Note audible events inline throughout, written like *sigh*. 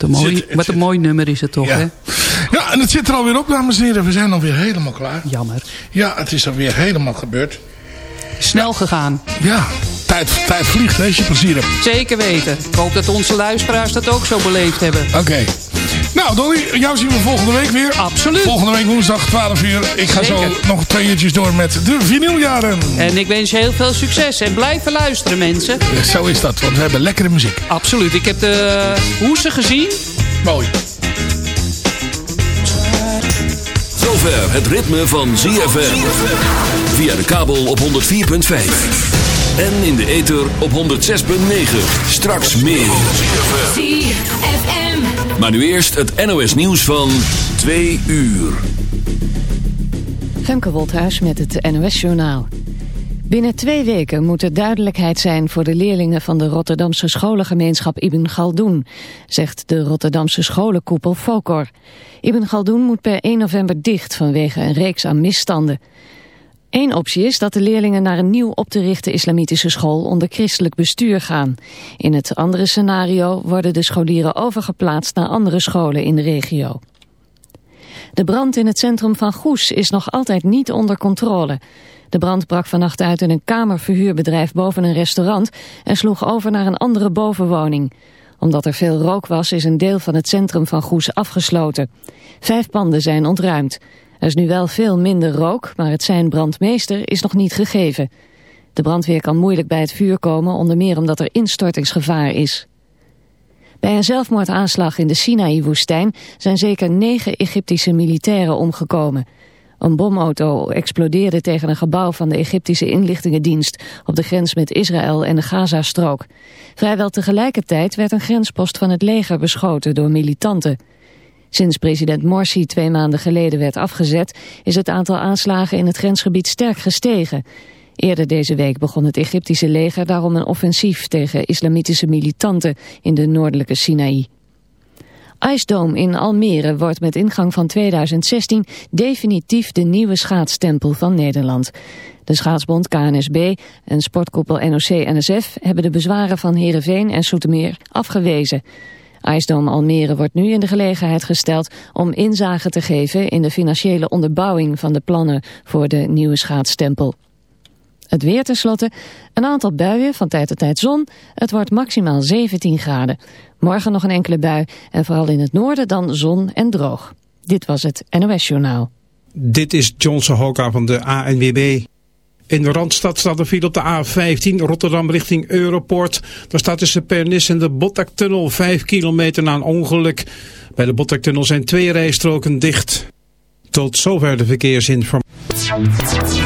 Wat een mooi, zit- wat zit- een mooi nummer is het toch, Ja. hè? ja, en het zit er alweer op, dames en heren. We zijn alweer helemaal klaar. Jammer. Ja, het is alweer helemaal gebeurd. Snel gegaan. Ja, tijd, tijd vliegt hè, als je plezier hebt. Zeker weten. Ik hoop dat onze luisteraars dat ook zo beleefd hebben. Oké. Nou, Dolly, jou zien we volgende week weer. Absoluut. Volgende week woensdag 12 uur. Ik ga zo nog twee uurtjes door met de vinyljaren. En ik wens je heel veel succes. En blijven luisteren, mensen. Zo is dat, want we hebben lekkere muziek. Absoluut. Ik heb de hoesen gezien. Mooi. Zover het ritme van ZFM. Via de kabel op 104.5. En in de ether op 106.9. Straks meer. ZFM. Maar nu eerst het NOS nieuws van 2 uur. Femke Wolthuis met het NOS-journaal. Binnen twee weken moet er duidelijkheid zijn voor de leerlingen van de Rotterdamse scholengemeenschap Ibn Galdoen, zegt de Rotterdamse scholenkoepel Focor. Ibn Galdoen moet per 1 november dicht vanwege een reeks aan misstanden. Eén optie is dat de leerlingen naar een nieuw op te richten islamitische school onder christelijk bestuur gaan. In het andere scenario worden de scholieren overgeplaatst naar andere scholen in de regio. De brand in het centrum van Goes is nog altijd niet onder controle. De brand brak vannacht uit in een kamerverhuurbedrijf boven een restaurant en sloeg over naar een andere bovenwoning. Omdat er veel rook was is een deel van het centrum van Goes afgesloten. Vijf panden zijn ontruimd. Er is nu wel veel minder rook, maar het zijn brandmeester is nog niet gegeven. De brandweer kan moeilijk bij het vuur komen, onder meer omdat er instortingsgevaar is. Bij een zelfmoordaanslag in de Sinaï-woestijn zijn zeker negen Egyptische militairen omgekomen. Een bomauto explodeerde tegen een gebouw van de Egyptische inlichtingendienst op de grens met Israël en de Gazastrook. Vrijwel tegelijkertijd werd een grenspost van het leger beschoten door militanten. Sinds president Morsi twee maanden geleden werd afgezet is het aantal aanslagen in het grensgebied sterk gestegen. Eerder deze week begon het Egyptische leger daarom een offensief tegen islamitische militanten in de noordelijke Sinaï. IJsdome in Almere wordt met ingang van 2016 definitief de nieuwe schaatstempel van Nederland. De schaatsbond KNSB en sportkoepel NOC-NSF hebben de bezwaren van Heerenveen en Soetermeer afgewezen. IJsdome Almere wordt nu in de gelegenheid gesteld om inzage te geven in de financiële onderbouwing van de plannen voor de nieuwe schaatstempel. Het weer tenslotte, een aantal buien, van tijd tot tijd zon. Het wordt maximaal 17 graden. Morgen nog een enkele bui en vooral in het noorden dan zon en droog. Dit was het NOS Journaal. Dit is Johnson Hoka van de ANWB. In de Randstad staat er file op de A15 Rotterdam richting Europort. Daar staat tussen Pernis en de Botlektunnel 5 kilometer na een ongeluk. Bij de Botlektunnel zijn twee rijstroken dicht. Tot zover de verkeersinformatie.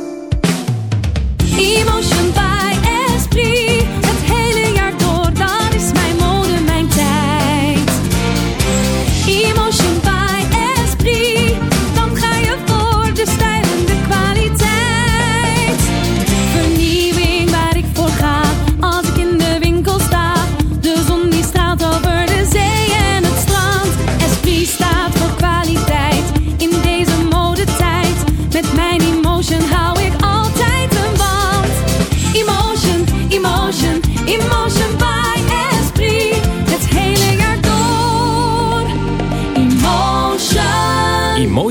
一梦寻她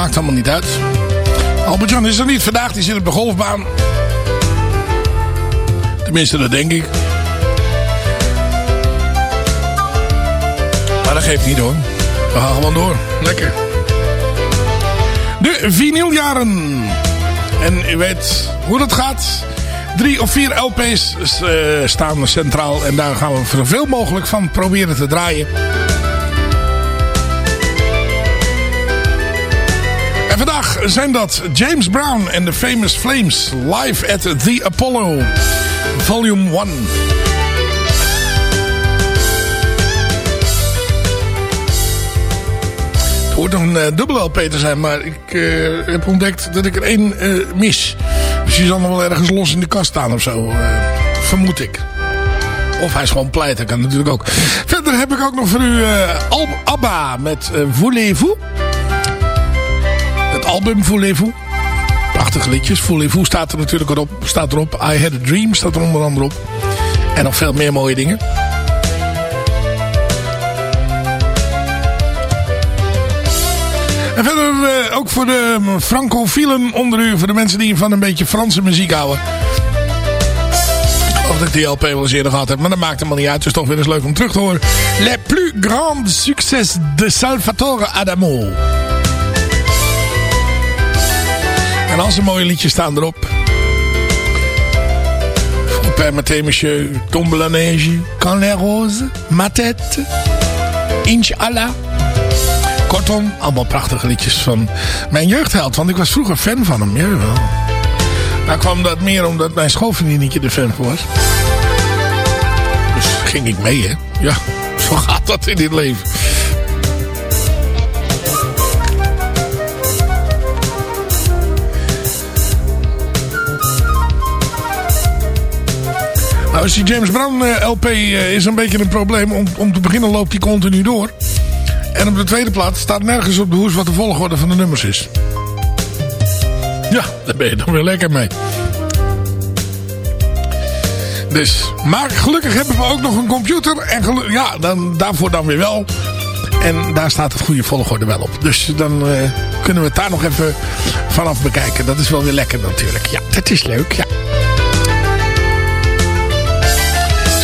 Maakt allemaal niet uit. Albert-Jan is er niet vandaag. Die zit op de golfbaan. Tenminste, dat denk ik. Maar dat geeft niet hoor. We gaan gewoon door. Lekker. De vinyljaren. En u weet hoe dat gaat. Drie of vier LP's eh, staan centraal. En daar gaan we zoveel mogelijk van proberen te draaien. Zijn dat James Brown en de Famous Flames live at the Apollo Volume 1. Het hoort nog een uh, dubbele LP te zijn, maar ik uh, heb ontdekt dat ik er één uh, mis. Dus die zal nog wel ergens los in de kast staan of zo, vermoed ik. Of hij is gewoon pleit, dat kan natuurlijk ook. Verder heb ik ook nog voor u ABBA met Voulez-vous. Album Voulez-vous. Prachtige liedjes. Voulez-vous staat er natuurlijk erop. Staat erop. I Had a Dream staat er onder andere op. En nog veel meer mooie dingen. En verder uh, ook voor de francofielen onder u. Voor de mensen die van een beetje Franse muziek houden. Geloof dat ik die LP wel eens eerder gehad heb. Maar dat maakt helemaal niet uit. Is toch weer eens leuk om terug te horen. Les plus grands succès de Salvatore Adamo. En al zijn mooie liedjes staan erop. Permettez monsieur, Tombe la neige, Quand les roses, Ma tête, Inch'Allah. Kortom, allemaal prachtige liedjes van mijn jeugdheld. Want ik was vroeger fan van hem. Jawel. Nou kwam dat meer omdat mijn schoolvriendinnetje er fan van was. Dus ging ik mee, hè. Ja, *laughs* zo gaat dat in dit leven. Nou, is die James Brown LP is een beetje een probleem. Om, om te beginnen loopt die continu door. En op de tweede plaats staat nergens op de hoes wat de volgorde van de nummers is. Ja, daar ben je dan weer lekker mee. Dus, maar gelukkig hebben we ook nog een computer. En ja, dan, daarvoor dan weer wel. En daar staat het goede volgorde wel op. Dus dan uh, kunnen we het daar nog even vanaf bekijken. Dat is wel weer lekker natuurlijk. Ja, dat is leuk, ja.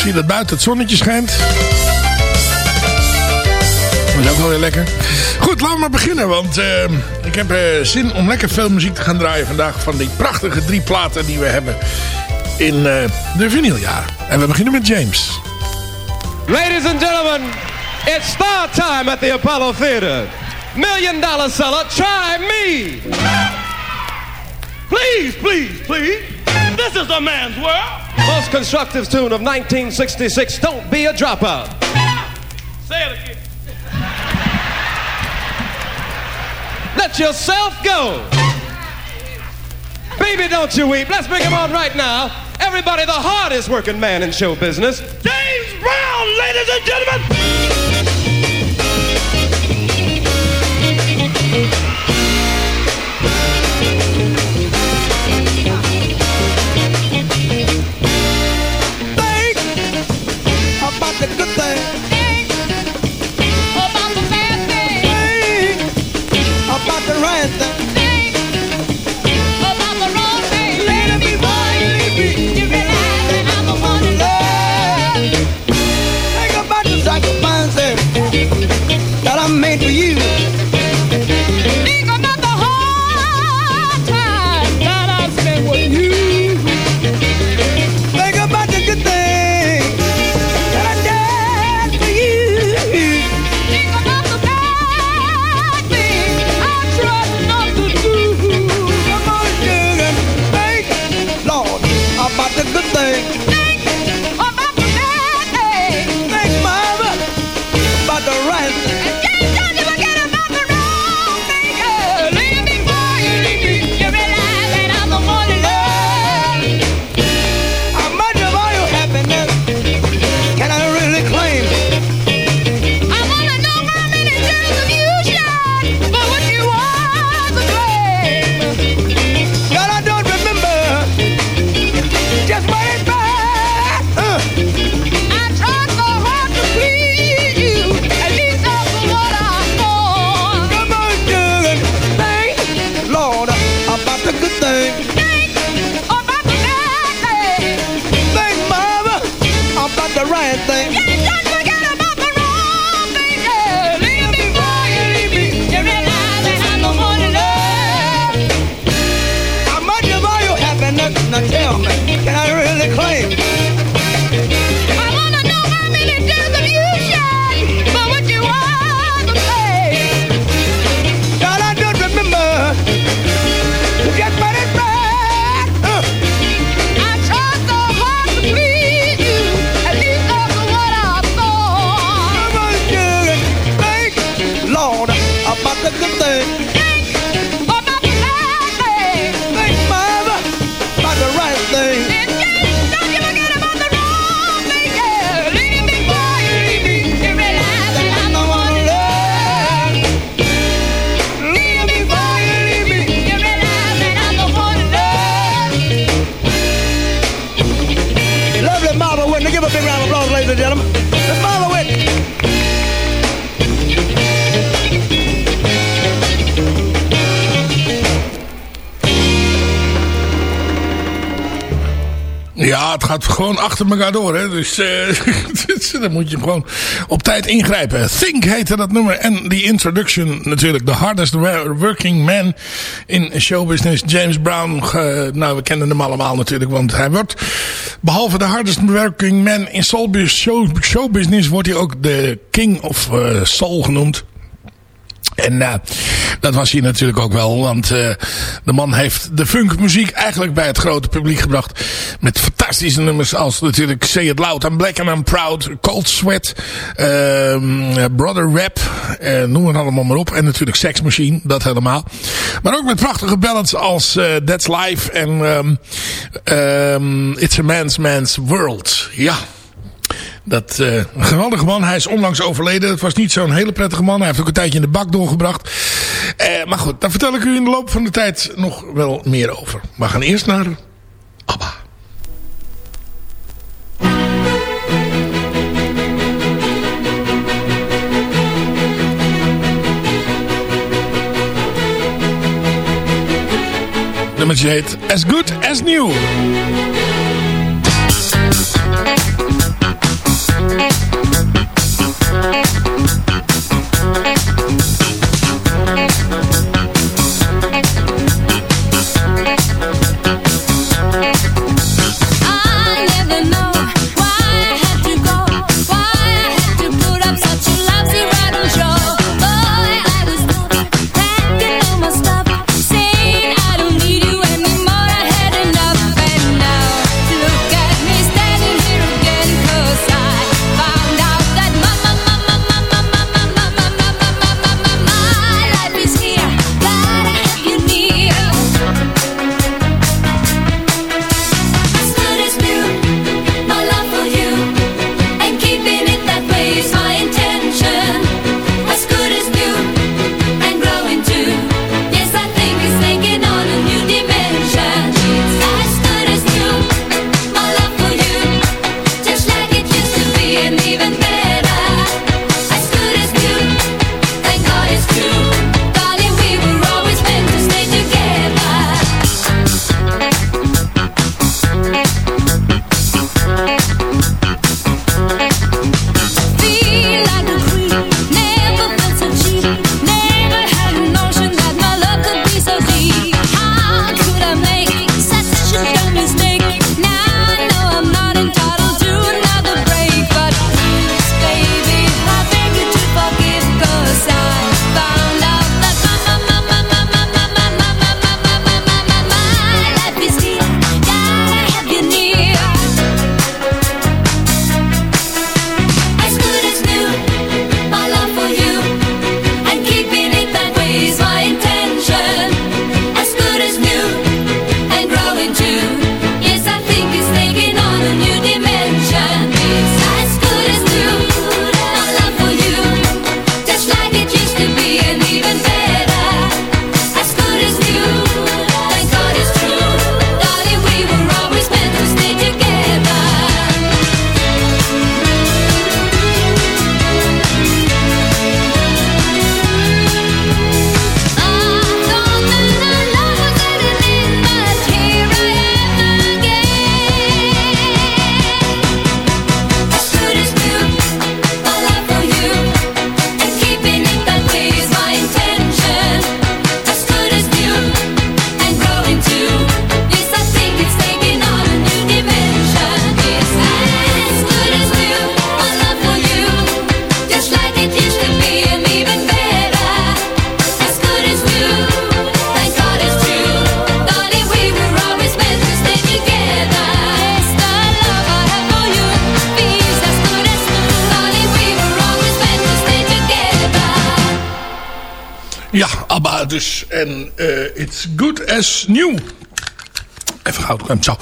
Zie dat buiten het zonnetje schijnt. Dat is ook wel weer lekker. Goed, laten we maar beginnen. Want uh, ik heb uh, zin om lekker veel muziek te gaan draaien vandaag. Van die prachtige drie platen die we hebben in uh, de vinyljaren. En we beginnen met James. Ladies and gentlemen, it's star time at the Apollo Theater. Million dollar seller, try me. Please, please, please. This is a man's world. Most constructive tune of 1966, Don't Be a Dropout. Say it again. Let yourself go. Baby, don't you weep. Let's bring him on right now. Everybody, the hardest working man in show business, James Brown, ladies and gentlemen. right there. Gewoon achter elkaar door. Hè? Dus uh, *laughs* dan moet je gewoon op tijd ingrijpen. Think heette dat nummer. En die introduction natuurlijk. The hardest working man in showbusiness. James Brown. Nou, we kennen hem allemaal natuurlijk. Want hij wordt, behalve de hardest working man in showbusiness... wordt hij ook de king of uh, soul genoemd. En uh, dat was hij natuurlijk ook wel. Want uh, de man heeft de funkmuziek eigenlijk bij het grote publiek gebracht. Met fantastische nummers als natuurlijk Say It Loud, I'm Black and I'm Proud, Cold Sweat, uh, Brother Rap, uh, noem het allemaal maar op. En natuurlijk Sex Machine, dat helemaal. Maar ook met prachtige ballads als uh, That's Life en um, um, It's a Man's Man's World. Ja. Dat, uh, een geweldige man. Hij is onlangs overleden. Het was niet zo'n hele prettige man. Hij heeft ook een tijdje in de bak doorgebracht. Uh, maar goed, daar vertel ik u in de loop van de tijd nog wel meer over. We gaan eerst naar ABBA. Nummertje heet As Good As New. Dus. En eh, It's Good As New. Even goud hem zo.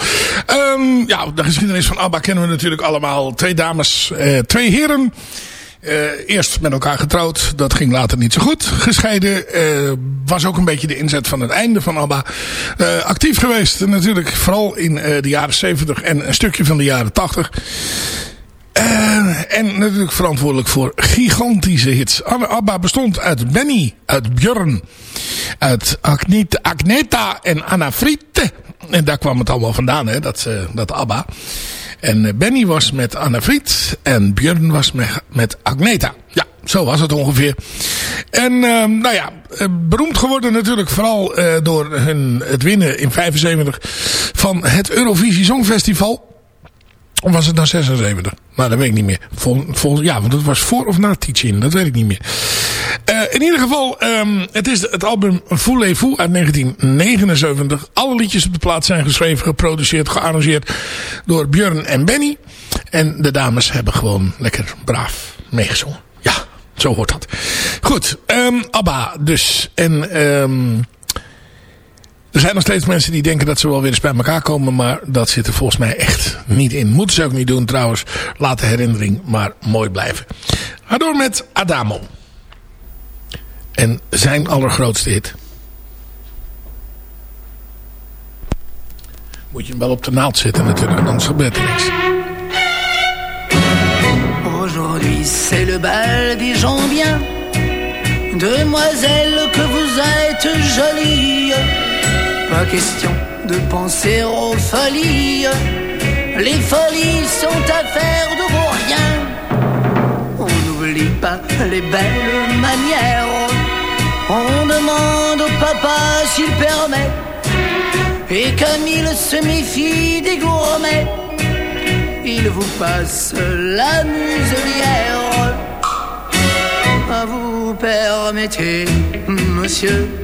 Ehm, ja, de geschiedenis van ABBA kennen we natuurlijk allemaal. Twee dames, eh, twee heren. Eh, eerst met elkaar getrouwd. Dat ging later niet zo goed. Gescheiden. was ook een beetje de inzet van het einde van ABBA. Actief geweest natuurlijk. Vooral in de jaren 70 en een stukje van de jaren 80. Eh, en natuurlijk verantwoordelijk voor gigantische hits. ABBA bestond uit Benny, uit Björn, uit Agneta, Agneta en Anna Fritte. En daar kwam het allemaal vandaan, hè, dat, eh, dat ABBA. En eh, Benny was met Anna Friet en Björn was met, met Agneta. Ja, zo was het ongeveer. En eh, nou ja, beroemd geworden natuurlijk vooral door hun, het winnen in 75 van het Eurovisie Songfestival. Of was het nou 76? Nou, dat weet ik niet meer. Vol, vol, ja, want het was voor of na Teaching. Dat weet ik niet meer. Uh, in ieder geval, um, het is het album Voulez-vous uit 1979. Alle liedjes op de plaat zijn geschreven, geproduceerd, gearrangeerd door Björn en Benny. En de dames hebben gewoon lekker braaf meegezongen. Ja, zo hoort dat. Goed, um, ABBA dus. En... Um, er zijn nog steeds mensen die denken dat ze wel weer eens bij elkaar komen. Maar dat zit er volgens mij echt niet in. Moeten ze ook niet doen trouwens. Laat de herinnering maar mooi blijven. Ga door met Adamo. En zijn allergrootste hit. Moet je hem wel op de naald zetten natuurlijk. Anders gebeurt er niks. Aujourd'hui c'est le bal des gens bien que vous êtes jolie Pas question de penser aux folies. Les folies sont affaires de vos rien. On n'oublie pas les belles manières. On demande au papa s'il permet. Et comme il se méfie des gourmets, il vous passe la muselière. Vous permettez, monsieur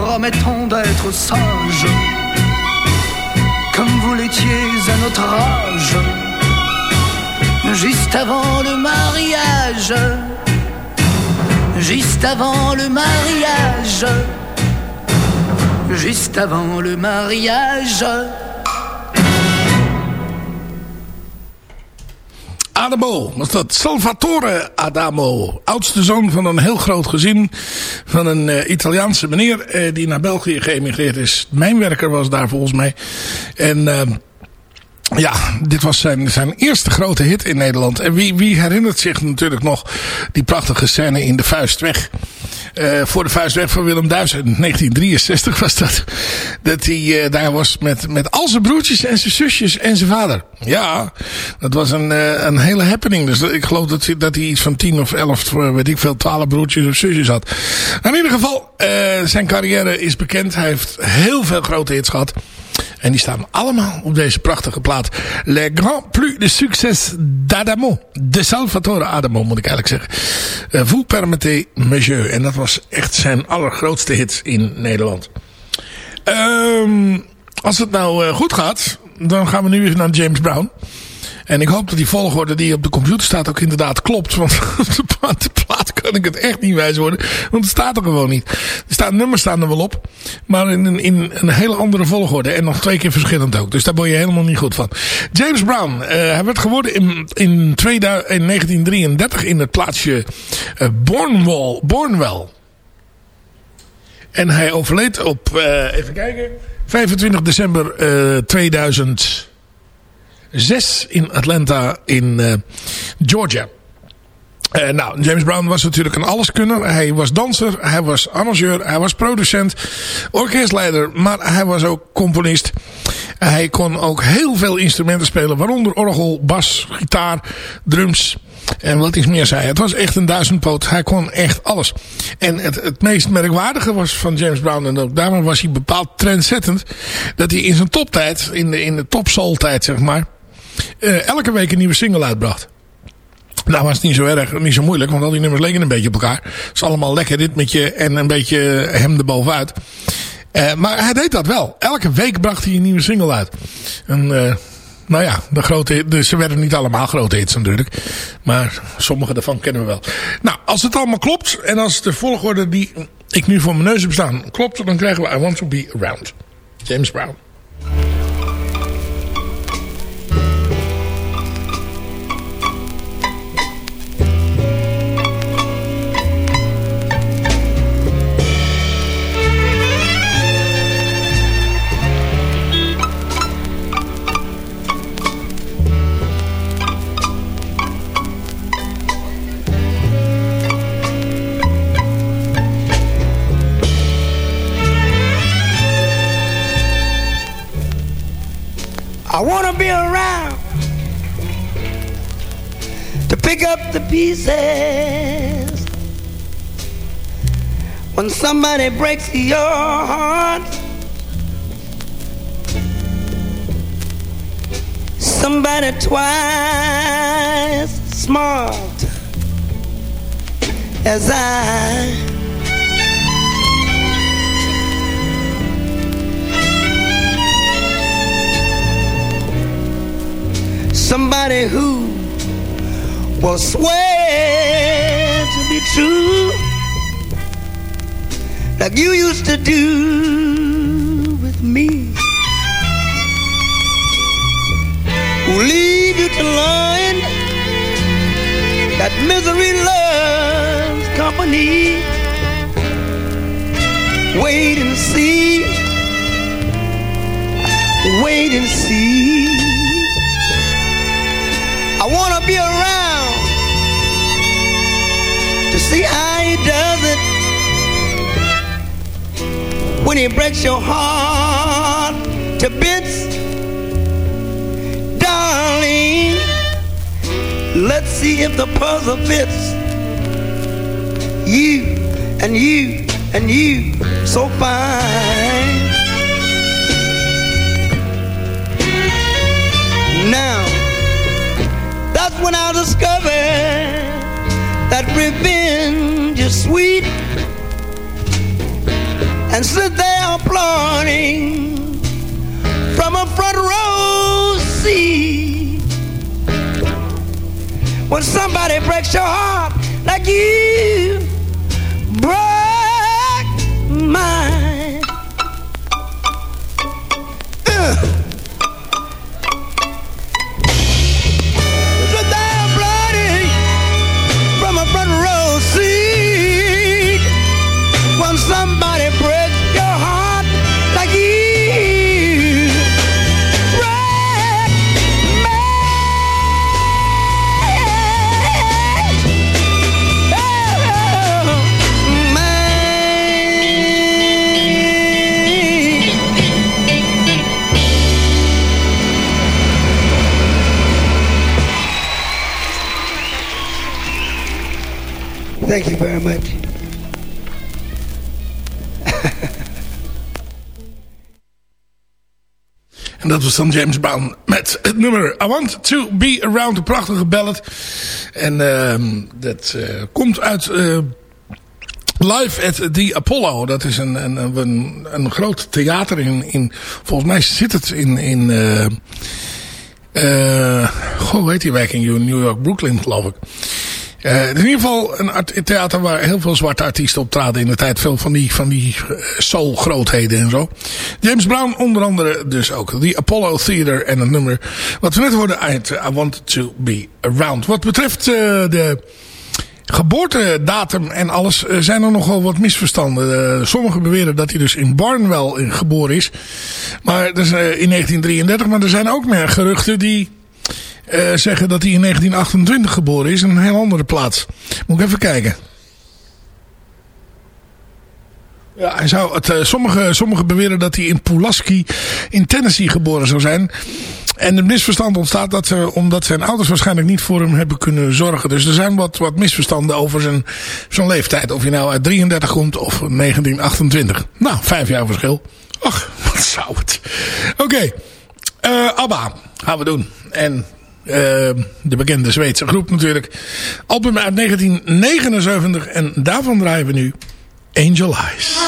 promettons d'être sages, comme vous l'étiez à notre âge, juste avant le mariage, juste avant le mariage, juste avant le mariage. Adamo, was dat Salvatore Adamo. Oudste zoon van een heel groot gezin van een uh, Italiaanse meneer uh, die naar België geëmigreerd is. Mijnwerker was daar volgens mij. En uh, Ja, dit was zijn, zijn eerste grote hit in Nederland. En wie, wie herinnert zich natuurlijk nog die prachtige scène in de Vuistweg. Uh, voor de Vuistweg van Willem Duis. In 1963 was dat. Dat hij uh, daar was met, met al zijn broertjes en zijn zusjes en zijn vader. Ja, dat was een, uh, een hele happening. Dus ik geloof dat, hij- dat hij iets van 10 of 11, weet ik veel, 12 broertjes of zusjes had. Maar in ieder geval, zijn carrière is bekend. Hij heeft heel veel grote hits gehad. En die staan allemaal op deze prachtige plaat. Le Grand Plus de Succes d'Adamo. De Salvatore Adamo moet ik eigenlijk zeggen. Uh, Vous permettez, monsieur. En dat was echt zijn allergrootste hit in Nederland. Um, als het nou uh, goed gaat, dan gaan we nu even naar James Brown. En ik hoop dat die volgorde die op de computer staat ook inderdaad klopt. Want *laughs* op de plaat, kan ik het echt niet wijs worden. Want het staat er gewoon niet. Er staan nummers staan er wel op. Maar in, in een hele andere volgorde. En nog twee keer verschillend ook. Dus daar word je helemaal niet goed van. James Brown. Uh, hij werd geworden in, in, 2000, in 1933 in het plaatsje Bornwall, Bornwell. En hij overleed op, uh, even kijken, 25 december 2000 zes in Atlanta in uh, Georgia. Uh, nou, James Brown was natuurlijk een alleskunner. Hij was danser, hij was arrangeur, hij was producent, orkestleider, maar hij was ook componist. Hij kon ook heel veel instrumenten spelen, waaronder orgel, bas, gitaar, drums en wat iets meer zei. Het was echt een duizendpoot. Hij kon echt alles. En het, het meest merkwaardige was van James Brown, en ook daarom was hij bepaald trendzettend, dat hij in zijn toptijd, in de, in de top soul tijd zeg maar, uh, elke week een nieuwe single uitbracht. Nou was het niet zo erg, niet zo moeilijk, want al die nummers leken een beetje op elkaar. Het is allemaal lekker ritmetje en een beetje hem erbovenuit. Uh, maar hij deed dat wel. Elke week bracht hij een nieuwe single uit. En uh, nou ja, de grote, dus ze werden niet allemaal grote hits natuurlijk. Maar sommige daarvan kennen we wel. Nou, als het allemaal klopt en als de volgorde die ik nu voor mijn neus heb staan klopt, dan krijgen we I Want To Be Around. James Brown. Pieces when somebody breaks your heart. Somebody twice smart as I. somebody who will swear true like you used to do with me. Who leave you to learn that misery loves company? Wait and see. Wait and see. I wanna be around see how he does it when he breaks your heart to bits. Darling, let's see if the puzzle fits. You and you and you so fine. Now that's when I discovered that revenge sweet. And sit there applauding from a front row seat. When somebody breaks your heart like you Thank you very much. En dat was dan James Brown met het nummer I Want To Be Around, een prachtige ballad. En uh, dat uh, komt uit uh, Live at the Apollo. Dat is een, een, een, groot theater in, in, volgens mij zit het in, in uh, goh, hoe heet die wijk in New York, Brooklyn geloof ik. Uh, in ieder geval een, theater waar heel veel zwarte artiesten optraden in de tijd. Veel van die, van die soul grootheden en zo. James Brown onder andere dus ook. The Apollo Theater en een nummer wat we net hoorden uit I Want To Be Around. Wat betreft uh, de geboortedatum en alles zijn er nogal wat misverstanden. sommigen beweren dat hij dus in Barnwell geboren is. Maar dus, in 1933. Maar er zijn ook meer geruchten die... Uh, zeggen dat hij in 1928 geboren is in een heel andere plaats. Moet ik even kijken. Ja, hij zou het, uh, sommige, sommige beweren dat hij in Pulaski in Tennessee geboren zou zijn. En het misverstand ontstaat dat ze, omdat zijn ouders waarschijnlijk niet voor hem hebben kunnen zorgen. Dus er zijn wat, wat misverstanden over zijn, zijn leeftijd. Of hij nou uit 33 komt of 1928. Nou, vijf jaar verschil. Ach, *laughs* wat zou het. Oké, uh, ABBA gaan we doen. En uh, de bekende Zweedse groep natuurlijk. Album uit 1979 en daarvan draaien we nu Angel Eyes.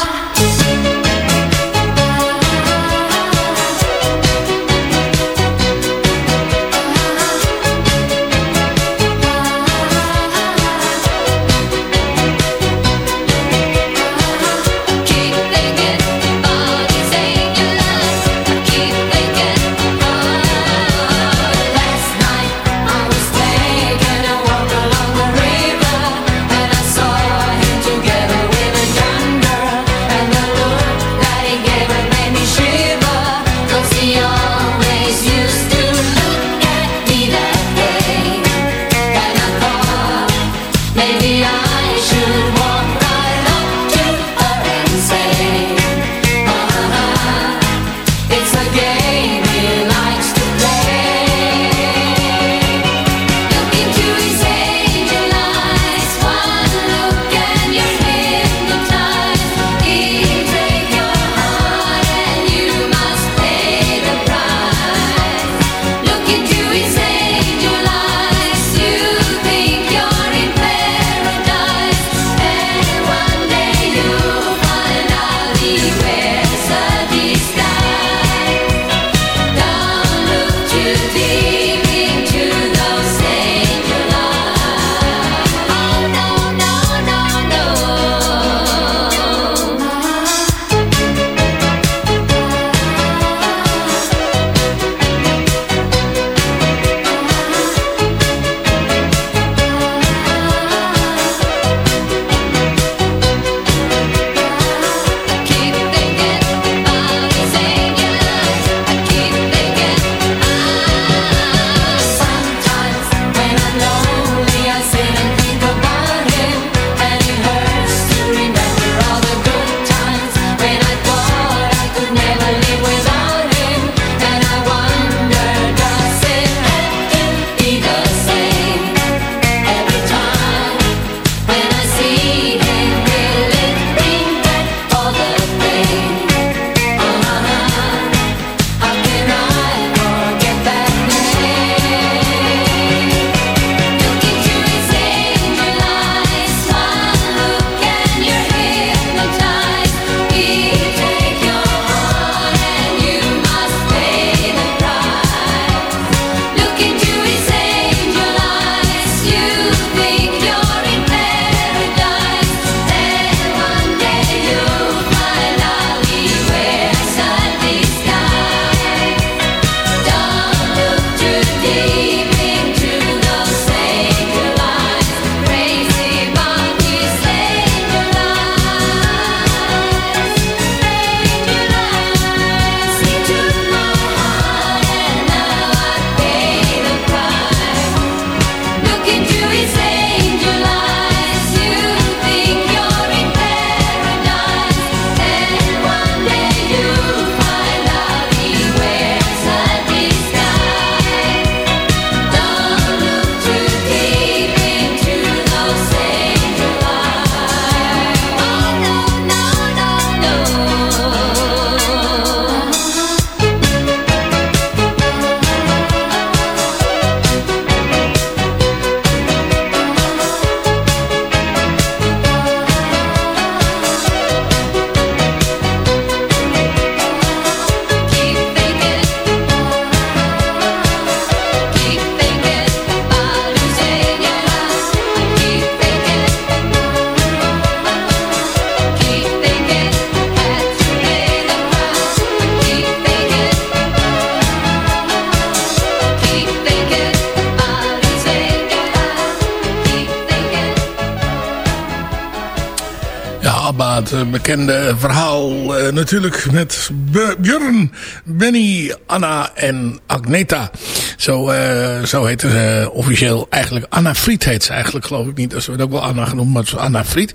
Bekende verhaal uh, natuurlijk met Björn, Benny, Anna en Agneta. Zo, uh, zo heet ze officieel eigenlijk. Anna Fried heet ze eigenlijk, geloof ik niet. Dat wordt ook wel Anna genoemd, maar is Anna Fried.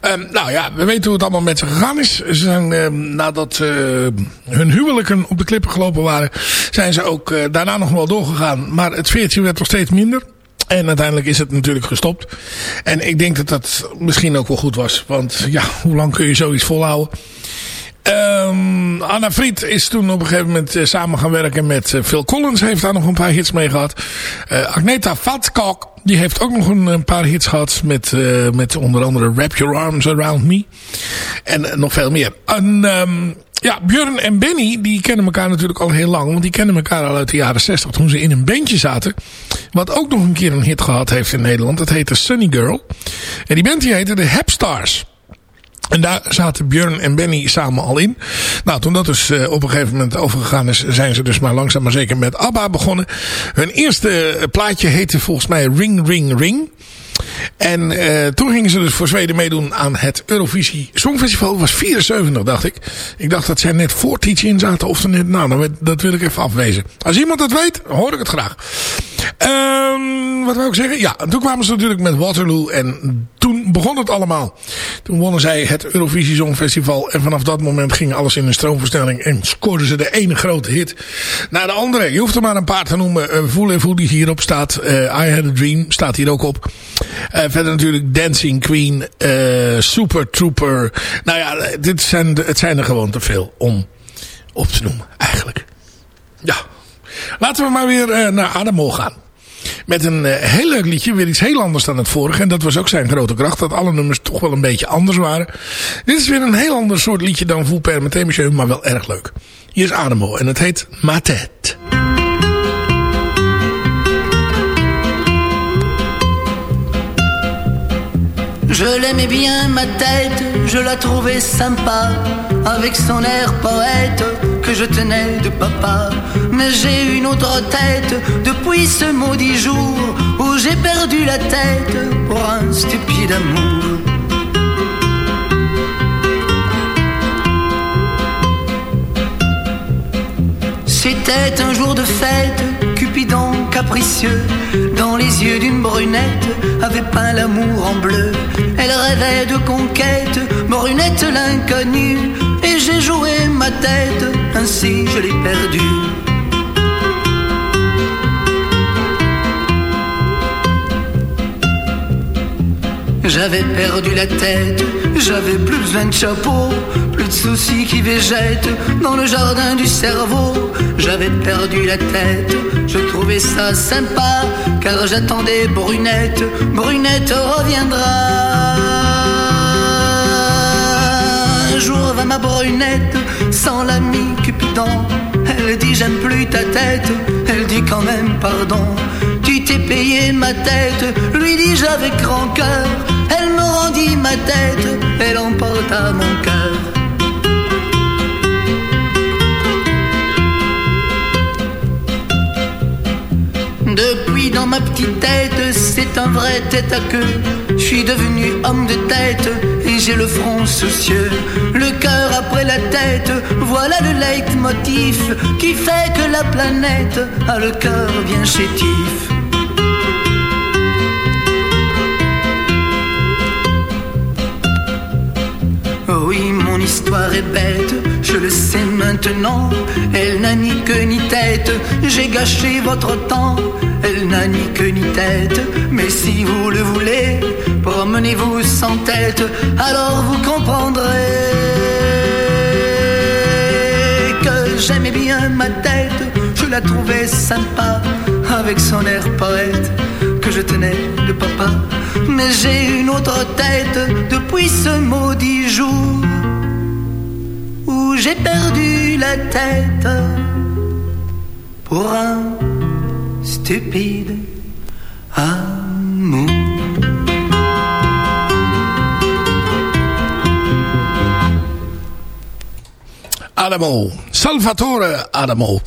Um, nou ja, we weten hoe het allemaal met ze gegaan is. Ze zijn, uh, nadat hun huwelijken op de klippen gelopen waren, zijn ze ook daarna nog wel doorgegaan. Maar het veertje werd nog steeds minder. En uiteindelijk is het natuurlijk gestopt. En ik denk dat dat misschien ook wel goed was. Want ja, hoe lang kun je zoiets volhouden? Um, Anna Fried is toen op een gegeven moment uh, samen gaan werken met uh, Phil Collins. Heeft daar nog een paar hits mee gehad. Uh, Agneta Vatskok, die heeft ook nog een, paar hits gehad. Met, met onder andere Wrap Your Arms Around Me. En nog veel meer. En, um, ja, Björn en Benny, die kennen elkaar natuurlijk al heel lang. Want die kennen elkaar al uit de jaren 60 toen ze in een bandje zaten. Wat ook nog een keer een hit gehad heeft in Nederland. Dat heette Sunny Girl. En die band heette de Hepstars. En daar zaten Björn en Benny samen al in. Nou, toen dat dus uh, op een gegeven moment overgegaan is, zijn ze dus maar langzaam maar zeker met ABBA begonnen. Hun eerste plaatje heette volgens mij Ring Ring Ring. En uh, toen gingen ze dus voor Zweden meedoen aan het Eurovisie Songfestival. Was 74, dacht ik. Ik dacht dat zij net voor Teach in zaten. Of er net, nou, dat wil ik even afwezen. Als iemand dat weet, hoor ik het graag. Um, wat wou ik zeggen? Ja, en toen kwamen ze natuurlijk met Waterloo. En toen begon het allemaal. Toen wonnen zij het Eurovisie Songfestival. En vanaf dat moment ging alles in een stroomverstelling. En scoorden ze de ene grote hit naar de andere. Je hoeft er maar een paar te noemen. Uh, Voel en Voel die hierop staat. Uh, I Had a Dream staat hier ook op. Uh, verder natuurlijk Dancing Queen. Super Trooper. Nou ja, dit zijn, het zijn er gewoon te veel om op te noemen. Eigenlijk. Ja. Laten we maar weer naar Adamo gaan. Met een uh, heel leuk liedje. Weer iets heel anders dan het vorige. En dat was ook zijn grote kracht. Dat alle nummers toch wel een beetje anders waren. Dit is weer een heel ander soort liedje dan Vous Permettez. Maar wel erg leuk. Hier is Ademo. En het heet Ma Tête. Je l'aimais bien ma tête, je la trouvais sympa, avec son air poète je tenais de papa. Mais j'ai une autre tête depuis ce maudit jour où j'ai perdu la tête pour un stupide amour. C'était un jour de fête, Cupidon capricieux, dans les yeux d'une brunette, avait peint l'amour en bleu. Elle rêvait de conquête, brunette l'inconnue, et joué ma tête, ainsi je l'ai perdue. J'avais perdu la tête, j'avais plus besoin de chapeau, plus de soucis qui végètent dans le jardin du cerveau. J'avais perdu la tête, je trouvais ça sympa, car j'attendais Brunette, Brunette reviendra. Jour va ma Brunette, sans l'ami Cupidon, elle dit j'aime plus ta tête, elle dit quand même pardon. Tu t'es payé ma tête, lui dis-je avec grand cœur. Elle me rendit ma tête, elle emporta mon cœur. Depuis dans ma petite tête, c'est un vrai tête à queue. Je suis devenu homme de tête j'ai le front soucieux. Le cœur après la tête, voilà le leitmotiv qui fait que la planète a le cœur bien chétif. Mon histoire est bête, je le sais maintenant. Elle n'a ni queue ni tête, j'ai gâché votre temps. Elle n'a ni queue ni tête, mais si vous le voulez, promenez-vous sans tête, alors vous comprendrez que j'aimais bien ma tête. Je la trouvais sympa, avec son air poète que je tenais de papa. Mais j'ai une autre tête depuis ce maudit jour j'ai perdu la tête pour un stupide amour. Adamo. Salvatore Adamo.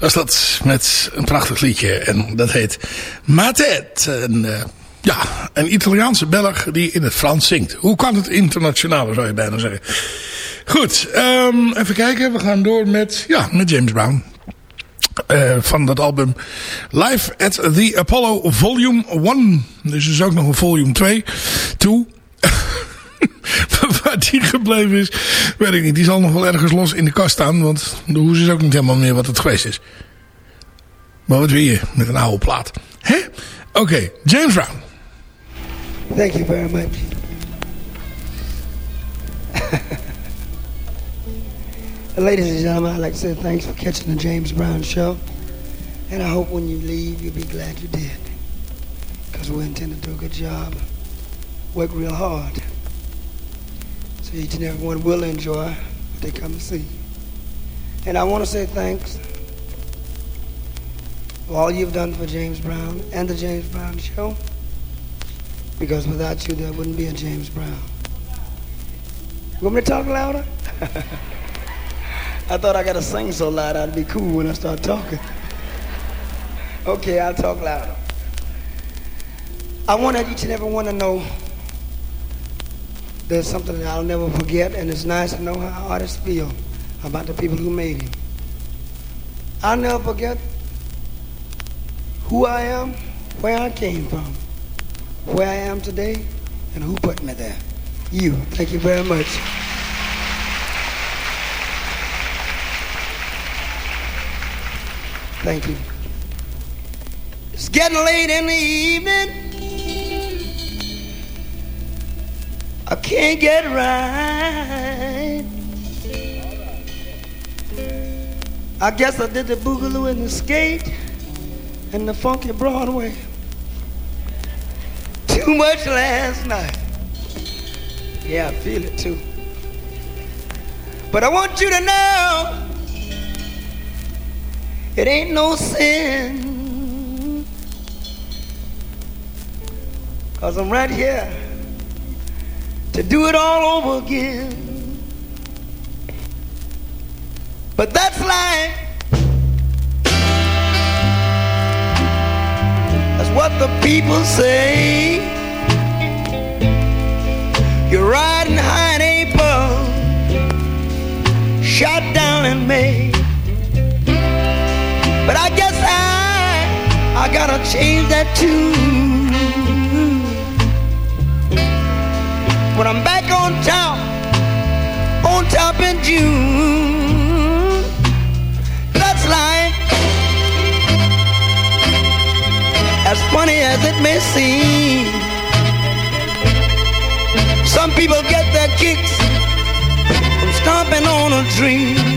Was dat met een prachtig liedje. En dat heet Matet. En, uh, Ja, een Italiaanse Belg die in het Frans zingt. Hoe kan het internationaal, zou je bijna zeggen. Goed, ehm, even kijken. We gaan door met, ja, met James Brown. Eh, van dat album Live at the Apollo Volume 1. Dus er is ook nog een Volume 2. 2. *laughs* Waar die gebleven is, weet ik niet. Die zal nog wel ergens los in de kast staan. Want de hoes is ook niet helemaal meer wat het geweest is. Maar wat wil je met een oude plaat? Hè? Oké, James Brown. Thank you very much. *laughs* Ladies and gentlemen, I'd like to say thanks for catching the James Brown show. And I hope when you leave, you'll be glad you did. Because we intend to do a good job. Work real hard. So each and everyone will enjoy what they come to see. And I want to say thanks for all you've done for James Brown and the James Brown show. Because without you, there wouldn't be a James Brown. You want me to talk louder? *laughs* I thought I got to sing so loud I'd be cool when I start talking. Okay, I'll talk louder. I wanted each and every one to know there's something that I'll never forget, and it's nice to know how artists feel about the people who made him. I'll never forget who I am, where I came from, where I am today, and who put me there. You. Thank you very much. Thank you. It's getting late in the evening. I can't get right. I guess I did the boogaloo and the skate and the funky Broadway too much last night. Yeah, I feel it too. But I want you to know it ain't no sin. Cause I'm right here to do it all over again. But that's life. That's what the people say. You're riding high in April, shot down in May. But I guess I, I gotta change that tune. When I'm back on top, on top in June, that's life. As funny as it may seem, some people get their kicks from stomping on a dream.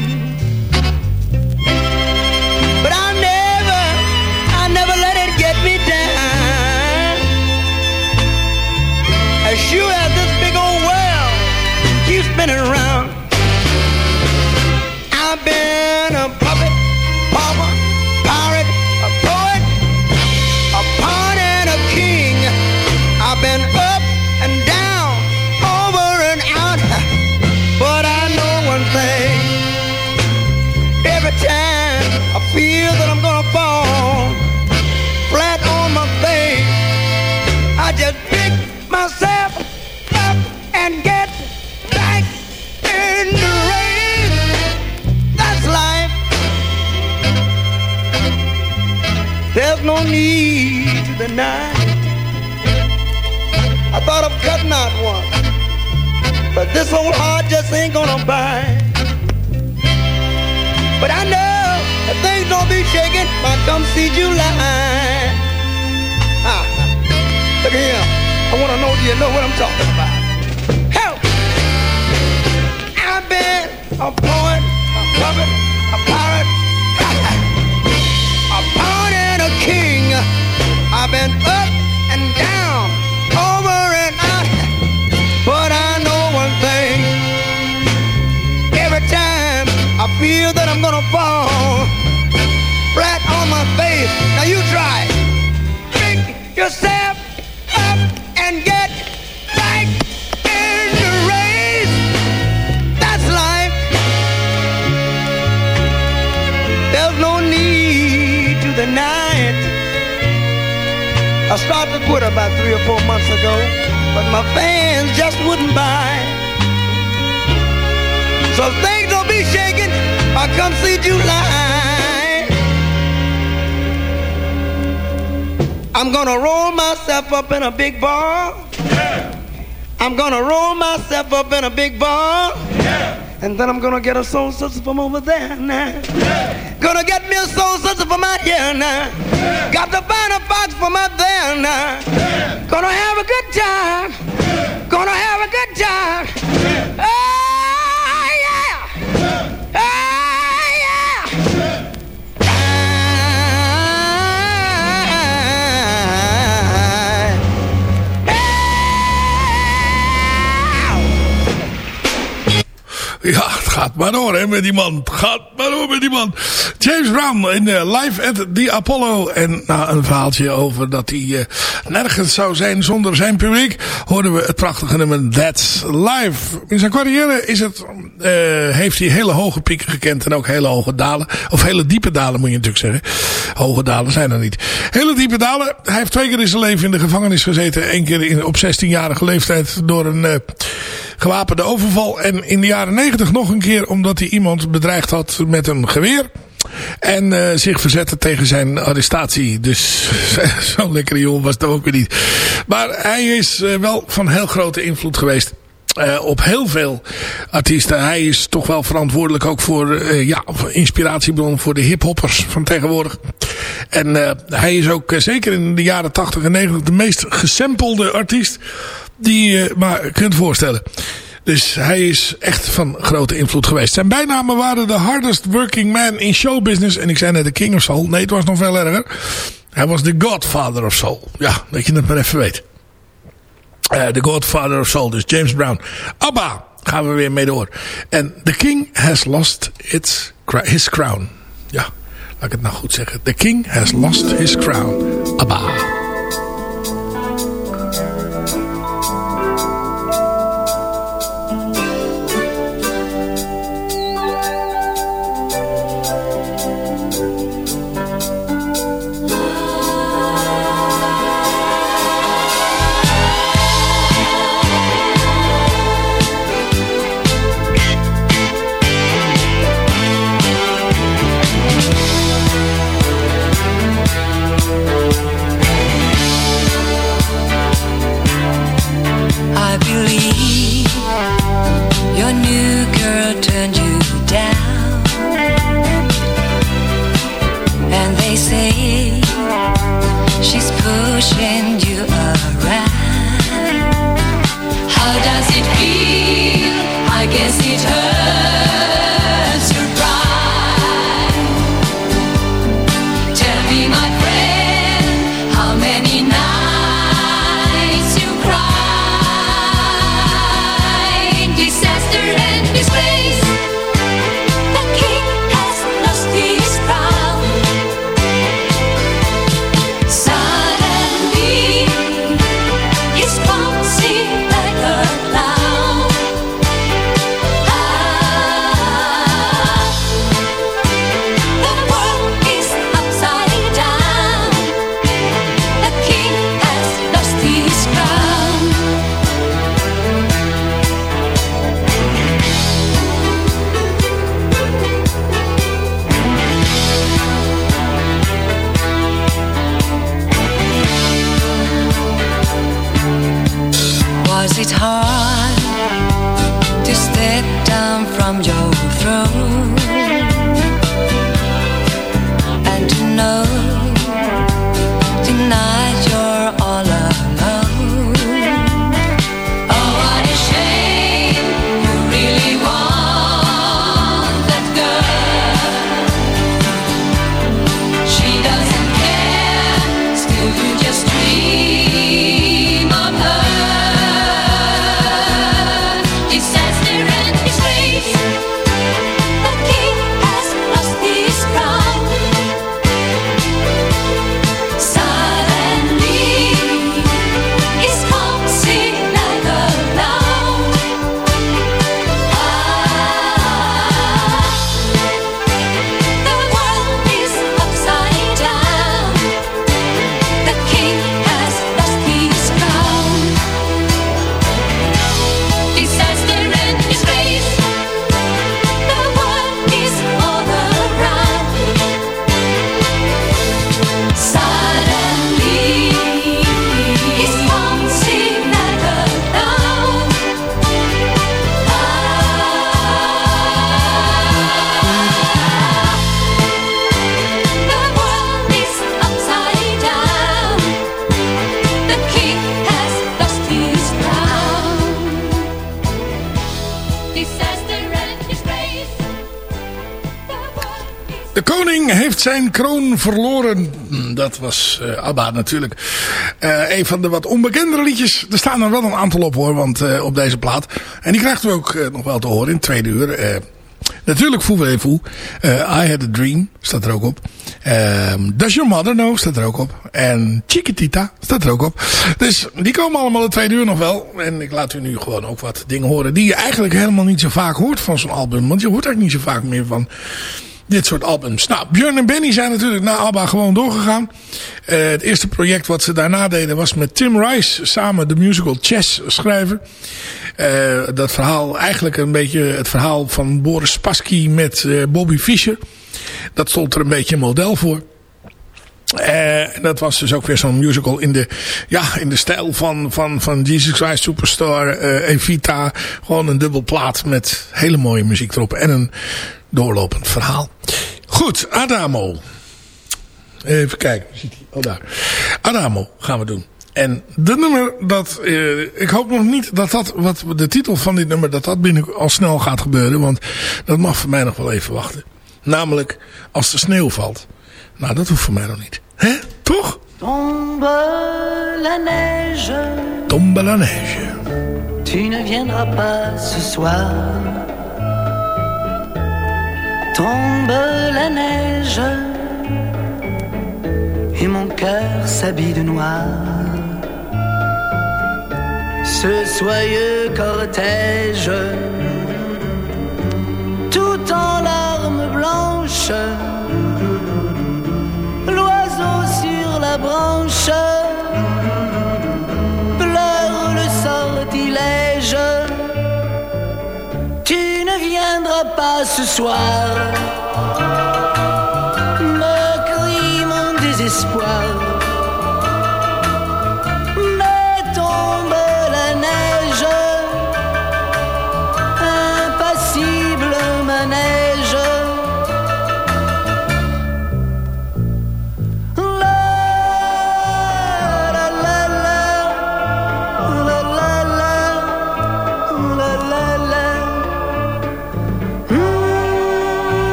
I'm gonna roll myself up in a big ball. I'm gonna roll myself up in a big ball. And then I'm gonna get a soul sister from over there now. Gonna get me a soul sister from out here now. Got to find a fox from up there now. Gonna have a good time. Gonna have a good time. Oh, Ja, het gaat maar door hè, met die man. Het gaat maar door met die man. James Brown in uh, Live at the Apollo. En na een verhaaltje over dat hij uh, nergens zou zijn zonder zijn publiek. Hoorden we het prachtige nummer That's Live. In zijn carrière is het, uh, heeft hij hele hoge pieken gekend. En ook hele hoge dalen. Of hele diepe dalen moet je natuurlijk zeggen. Hoge dalen zijn er niet. Hele diepe dalen. Hij heeft twee keer in zijn leven in de gevangenis gezeten. Eén keer in, op 16-jarige leeftijd door een gewapende overval. En in de jaren 90 nog een keer omdat hij iemand bedreigd had met een geweer. En uh, zich verzette tegen zijn arrestatie. Dus *laughs* zo'n lekkere jongen was het ook weer niet. Maar hij is uh, wel van heel grote invloed geweest. Uh, op heel veel artiesten. Hij is toch wel verantwoordelijk ook voor ja, inspiratiebron voor de hiphoppers van tegenwoordig. En hij is ook zeker in de jaren 80 en 90 de meest gesampelde artiest die je maar kunt voorstellen. Dus hij is echt van grote invloed geweest. Zijn bijnamen waren de hardest working man in showbusiness. En ik zei net de king of soul. Nee, het was nog veel erger. Hij was de godfather of soul. Ja, dat je het maar even weet. Uh, the godfather of soul, dus James Brown. ABBA gaan we weer mee door. En the king has lost its, his crown. Ja, laat ik het nou goed zeggen. The king has lost his crown. ABBA. hard heeft zijn kroon verloren. Dat was eh, ABBA natuurlijk. Eh, een van de wat onbekendere liedjes. Er staan er wel een aantal op hoor, want eh, op deze plaat. En die krijgt u ook nog wel te horen in het tweede uur. Natuurlijk Voulez-vous. Eh I Had a Dream staat er ook op. Ehm Does Your Mother Know staat er ook op. En Chiquitita staat er ook op. Dus die komen allemaal in tweede uur nog wel. En ik laat u nu gewoon ook wat dingen horen die je eigenlijk helemaal niet zo vaak hoort van zo'n album. Want je hoort eigenlijk niet zo vaak meer van dit soort albums. Nou, Björn en Benny zijn natuurlijk na ABBA gewoon doorgegaan. Eh, het eerste project wat ze daarna deden was met Tim Rice samen de musical Chess schrijven. Eh, dat verhaal, eigenlijk een beetje het verhaal van Boris Spassky met eh, Bobby Fischer. Dat stond er een beetje model voor. Dat was dus ook weer zo'n musical in de, ja, in de stijl van, van, van Jesus Christ Superstar, eh, Evita. Gewoon een dubbel plaat met hele mooie muziek erop en een doorlopend verhaal. Goed, Adamo. Even kijken, zit hij? Oh daar. Adamo gaan we doen. En de nummer dat, eh, ik hoop nog niet dat dat, wat de titel van dit nummer, dat dat binnen al snel gaat gebeuren. Want dat mag voor mij nog wel even wachten. Namelijk, als de sneeuw valt. Nou, dat hoeft voor mij nog niet. Hè? Toch? Tombe la neige, Tombe la neige. tu ne viendras pas ce soir. Tombe la neige, et mon cœur s'habille de noir. Ce soyeux cortège, tout en larmes blanches, l'oiseau sur la branche ne viendras pas ce soir,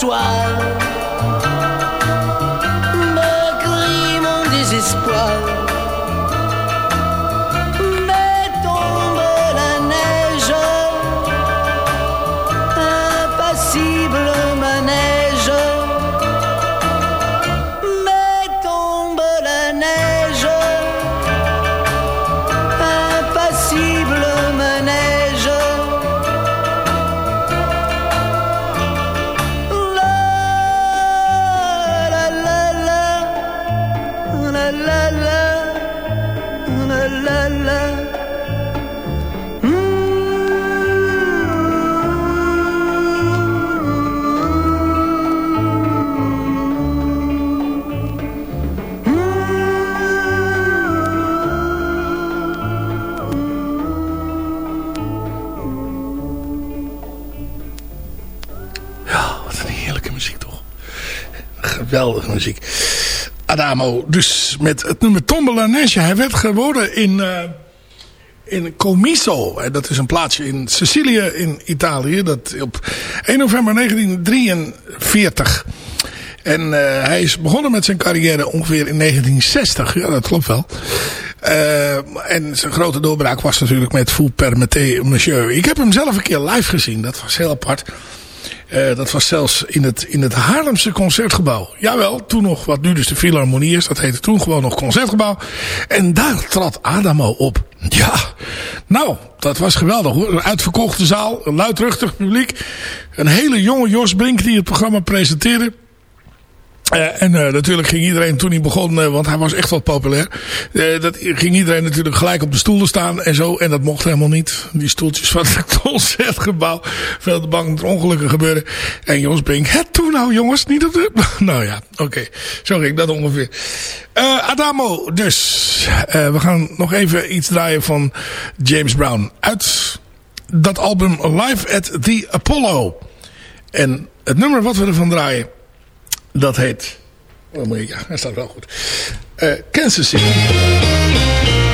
pas Geweldige muziek. Adamo, dus met het nummer Tombe la Neige. Hij werd geboren in, eh, in Comiso. Eh, Dat is een plaatsje in Sicilië in Italië. Dat op 1 november 1943. En eh, hij is begonnen met zijn carrière ongeveer in 1960. Ja, dat klopt wel. En zijn grote doorbraak was natuurlijk met Fou Permettez Monsieur. Ik heb hem zelf een keer live gezien. Dat was heel apart. Eh, dat was zelfs in het, in het Haarlemse Concertgebouw. Jawel, toen nog, wat nu dus de Philharmonie is. Dat heette toen gewoon nog Concertgebouw. En daar trad Adamo op. Ja, nou, dat was geweldig hoor. Een uitverkochte zaal, een luidruchtig publiek. Een hele jonge Jos Brink die het programma presenteerde. Uh, en uh, natuurlijk ging iedereen toen hij begon, uh, want hij was echt wel populair. dat ging iedereen natuurlijk gelijk op de stoelen staan en zo. En dat mocht helemaal niet. Die stoeltjes van *laughs* het concertgebouw. Veel te bang dat er ongelukken gebeuren. En Jos Brink, het toen nou jongens, niet op de... *laughs* nou ja, oké. Zo ging dat ongeveer. Adamo dus. we gaan nog even iets draaien van James Brown. Uit dat album Live at the Apollo. En het nummer wat we ervan draaien... Dat heet... Oh, ja, hij staat wel goed. Uh, Kansas City.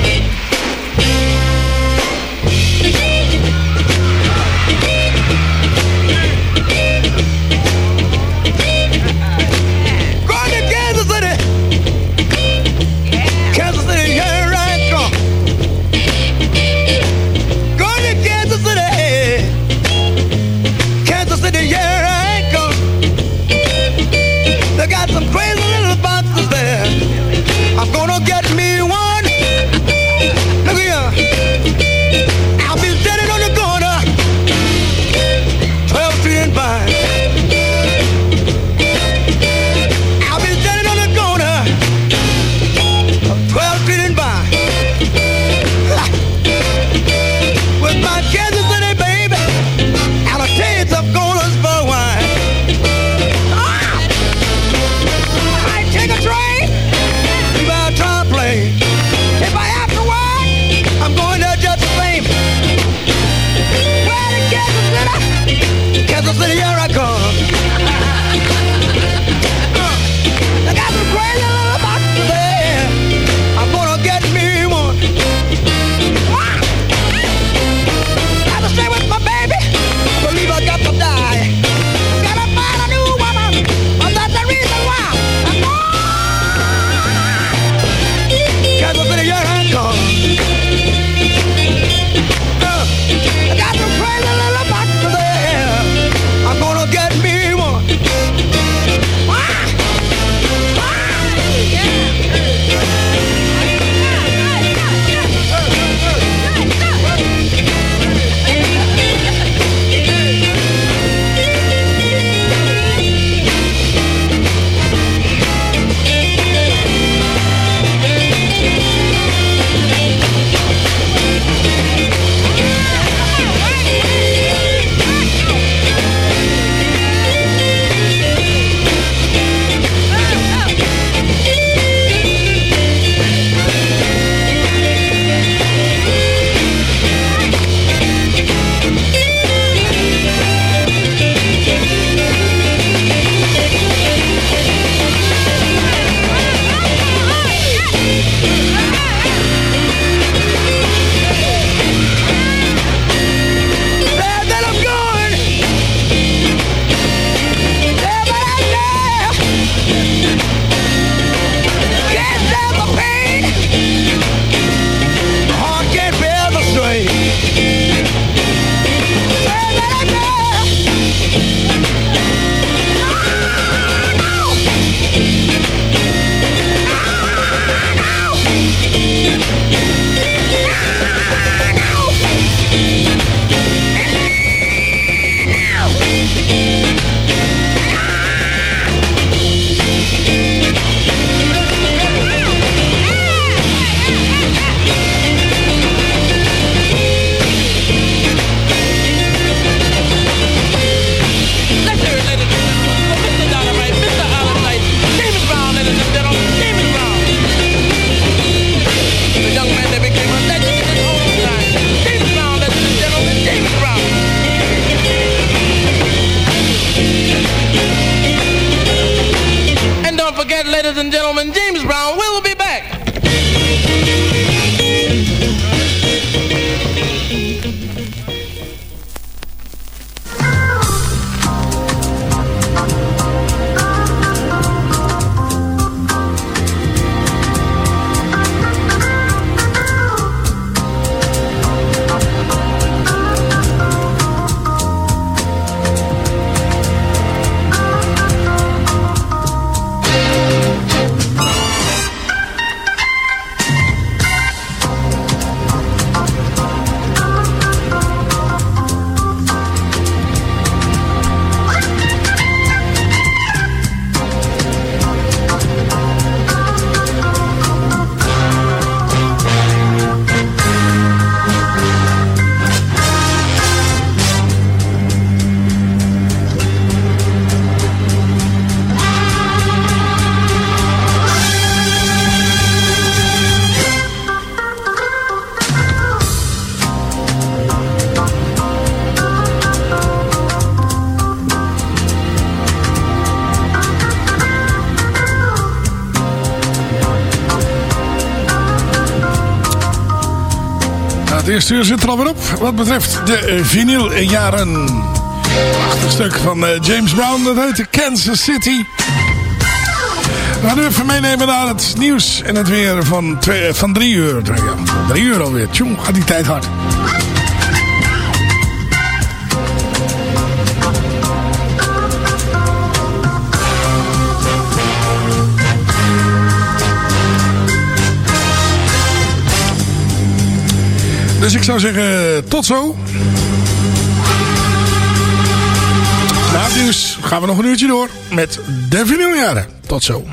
Eerste zit er alweer op. Wat betreft de eh, vinyljaren. Prachtig stuk van eh, James Brown. Dat heet Kansas City. We gaan u even meenemen naar het nieuws en het weer van, twee, van drie uur. Ja, drie uur alweer. Tjong, gaat die tijd hard. Dus ik zou zeggen, tot zo. Na het nieuws gaan we nog een uurtje door met de vinyljaren. Tot zo.